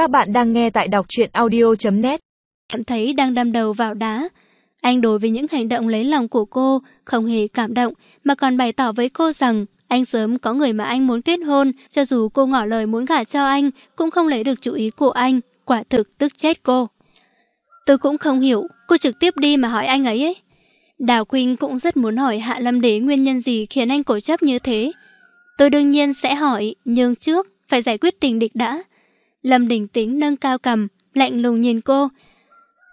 Các bạn đang nghe tại đọc truyện audio.net Cảm thấy đang đâm đầu vào đá. Anh đối với những hành động lấy lòng của cô không hề cảm động mà còn bày tỏ với cô rằng anh sớm có người mà anh muốn kết hôn cho dù cô ngỏ lời muốn gả cho anh cũng không lấy được chú ý của anh. Quả thực tức chết cô. Tôi cũng không hiểu, cô trực tiếp đi mà hỏi anh ấy ấy. Đào quỳnh cũng rất muốn hỏi Hạ Lâm Đế nguyên nhân gì khiến anh cổ chấp như thế. Tôi đương nhiên sẽ hỏi, nhưng trước phải giải quyết tình địch đã. Lâm Đình tĩnh nâng cao cầm, lạnh lùng nhìn cô.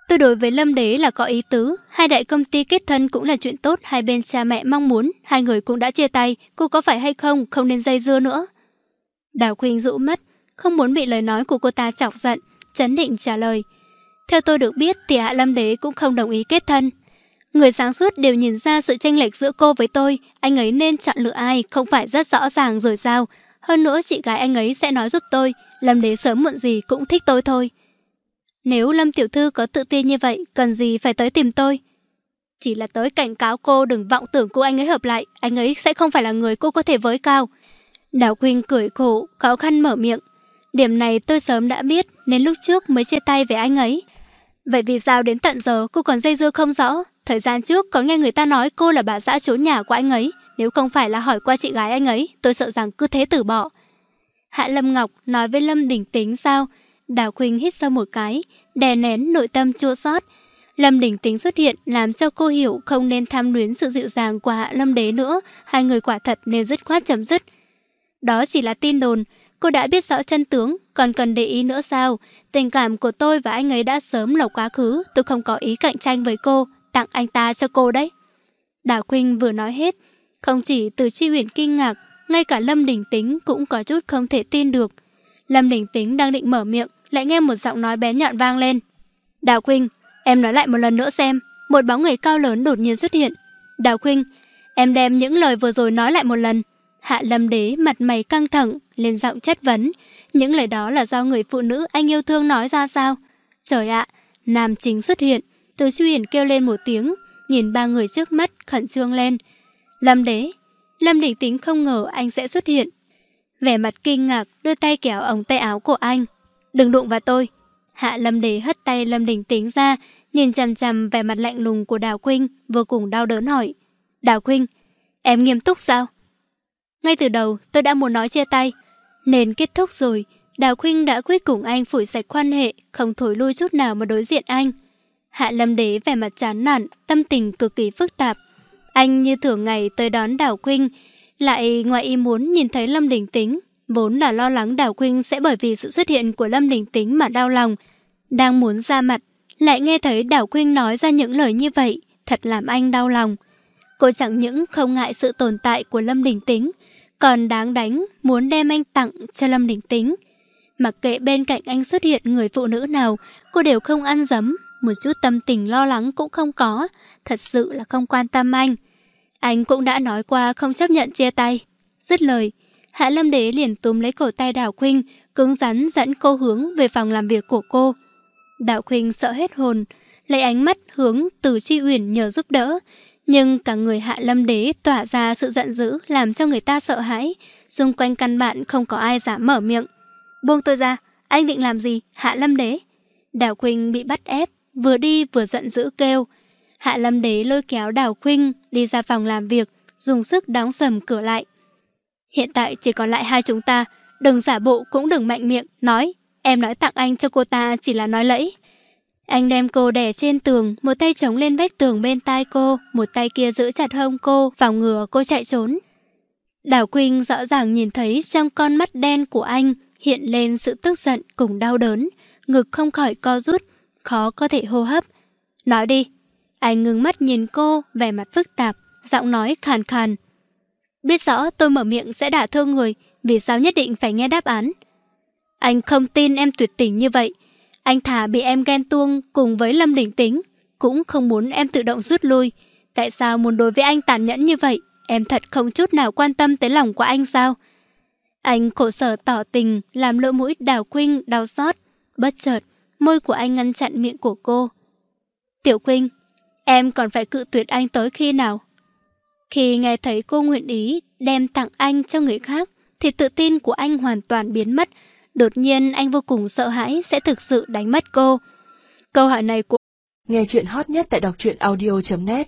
Tôi đối với Lâm Đế là có ý tứ, hai đại công ty kết thân cũng là chuyện tốt, hai bên cha mẹ mong muốn, hai người cũng đã chia tay, cô có phải hay không, không nên dây dưa nữa. Đào Quynh rũ mắt, không muốn bị lời nói của cô ta chọc giận, chấn định trả lời. Theo tôi được biết thì Hạ Lâm Đế cũng không đồng ý kết thân. Người sáng suốt đều nhìn ra sự tranh lệch giữa cô với tôi, anh ấy nên chọn lựa ai không phải rất rõ ràng rồi sao. Hơn nữa chị gái anh ấy sẽ nói giúp tôi, Lâm Đế sớm muộn gì cũng thích tôi thôi. Nếu Lâm Tiểu Thư có tự tin như vậy, cần gì phải tới tìm tôi? Chỉ là tới cảnh cáo cô đừng vọng tưởng cô anh ấy hợp lại, anh ấy sẽ không phải là người cô có thể với cao. Đào Quỳnh cười khổ, khó khăn mở miệng. Điểm này tôi sớm đã biết, nên lúc trước mới chia tay với anh ấy. Vậy vì sao đến tận giờ cô còn dây dưa không rõ? Thời gian trước có nghe người ta nói cô là bà xã trốn nhà của anh ấy. Nếu không phải là hỏi qua chị gái anh ấy, tôi sợ rằng cứ thế từ bỏ. Hạ Lâm Ngọc nói với Lâm Đình Tính sao? Đào Khuynh hít sâu một cái, đè nén nội tâm chua xót. Lâm Đình Tính xuất hiện làm cho cô hiểu không nên tham luyến sự dịu dàng của Hạ Lâm Đế nữa. Hai người quả thật nên dứt khoát chấm dứt. Đó chỉ là tin đồn. Cô đã biết rõ chân tướng, còn cần để ý nữa sao? Tình cảm của tôi và anh ấy đã sớm là quá khứ. Tôi không có ý cạnh tranh với cô. Tặng anh ta cho cô đấy. Đào Khuynh vừa nói hết. Không chỉ từ chi huyền kinh ngạc, ngay cả Lâm Đình Tính cũng có chút không thể tin được. Lâm Đình Tính đang định mở miệng, lại nghe một giọng nói bé nhọn vang lên. Đào quynh, em nói lại một lần nữa xem. Một bóng người cao lớn đột nhiên xuất hiện. Đào quynh, em đem những lời vừa rồi nói lại một lần. Hạ Lâm Đế mặt mày căng thẳng, lên giọng chất vấn. Những lời đó là do người phụ nữ anh yêu thương nói ra sao? Trời ạ, nam chính xuất hiện. Từ suy Hiển kêu lên một tiếng, nhìn ba người trước mắt khẩn trương lên. Lâm Đế, Lâm Đình Tính không ngờ anh sẽ xuất hiện. Vẻ mặt kinh ngạc, đưa tay kéo ống tay áo của anh. Đừng đụng vào tôi. Hạ Lâm Đế hất tay Lâm Đình Tính ra, nhìn chằm chằm vẻ mặt lạnh lùng của Đào Quynh, vô cùng đau đớn hỏi. Đào Quynh, em nghiêm túc sao? Ngay từ đầu tôi đã muốn nói chia tay. Nên kết thúc rồi, Đào Khuynh đã quyết cùng anh phủi sạch quan hệ, không thổi lui chút nào mà đối diện anh. Hạ Lâm Đế vẻ mặt chán nản, tâm tình cực kỳ phức tạp. Anh như thường ngày tới đón Đào Quynh, lại ngoài ý muốn nhìn thấy Lâm Đình Tính. Vốn là lo lắng Đào Quynh sẽ bởi vì sự xuất hiện của Lâm Đình Tính mà đau lòng. Đang muốn ra mặt, lại nghe thấy Đào Quynh nói ra những lời như vậy, thật làm anh đau lòng. Cô chẳng những không ngại sự tồn tại của Lâm Đình Tính, còn đáng đánh muốn đem anh tặng cho Lâm Đình Tính. Mặc kệ bên cạnh anh xuất hiện người phụ nữ nào, cô đều không ăn dấm, một chút tâm tình lo lắng cũng không có, thật sự là không quan tâm anh. Anh cũng đã nói qua không chấp nhận chia tay. Dứt lời, Hạ Lâm Đế liền túm lấy cổ tay Đào Khuynh, cứng rắn dẫn cô hướng về phòng làm việc của cô. Đào Khuynh sợ hết hồn, lấy ánh mắt hướng từ Chi Uyển nhờ giúp đỡ, nhưng cả người Hạ Lâm Đế tỏa ra sự giận dữ làm cho người ta sợ hãi, xung quanh căn bản không có ai dám mở miệng. Buông tôi ra, anh định làm gì, Hạ Lâm Đế? Đào Khuynh bị bắt ép, vừa đi vừa giận dữ kêu. Hạ Lâm Đế lôi kéo Đào Khuynh đi ra phòng làm việc, dùng sức đóng sầm cửa lại. Hiện tại chỉ còn lại hai chúng ta, đừng giả bộ cũng đừng mạnh miệng, nói. Em nói tặng anh cho cô ta chỉ là nói lẫy. Anh đem cô đè trên tường, một tay chống lên vách tường bên tai cô, một tay kia giữ chặt hông cô, vào ngừa cô chạy trốn. Đào Quynh rõ ràng nhìn thấy trong con mắt đen của anh hiện lên sự tức giận cùng đau đớn, ngực không khỏi co rút, khó có thể hô hấp. Nói đi. Anh ngừng mắt nhìn cô, vẻ mặt phức tạp, giọng nói khàn khàn. Biết rõ tôi mở miệng sẽ đả thương người, vì sao nhất định phải nghe đáp án. Anh không tin em tuyệt tình như vậy. Anh thả bị em ghen tuông cùng với Lâm Đình Tính, cũng không muốn em tự động rút lui. Tại sao muốn đối với anh tàn nhẫn như vậy? Em thật không chút nào quan tâm tới lòng của anh sao? Anh khổ sở tỏ tình, làm lỗ mũi đào quynh, đau xót. Bất chợt, môi của anh ngăn chặn miệng của cô. Tiểu quynh, em còn phải cự tuyệt anh tới khi nào? Khi nghe thấy cô nguyện ý đem tặng anh cho người khác, thì tự tin của anh hoàn toàn biến mất. Đột nhiên anh vô cùng sợ hãi sẽ thực sự đánh mất cô. Câu hỏi này của Nghe chuyện hot nhất tại đọc truyện audio.net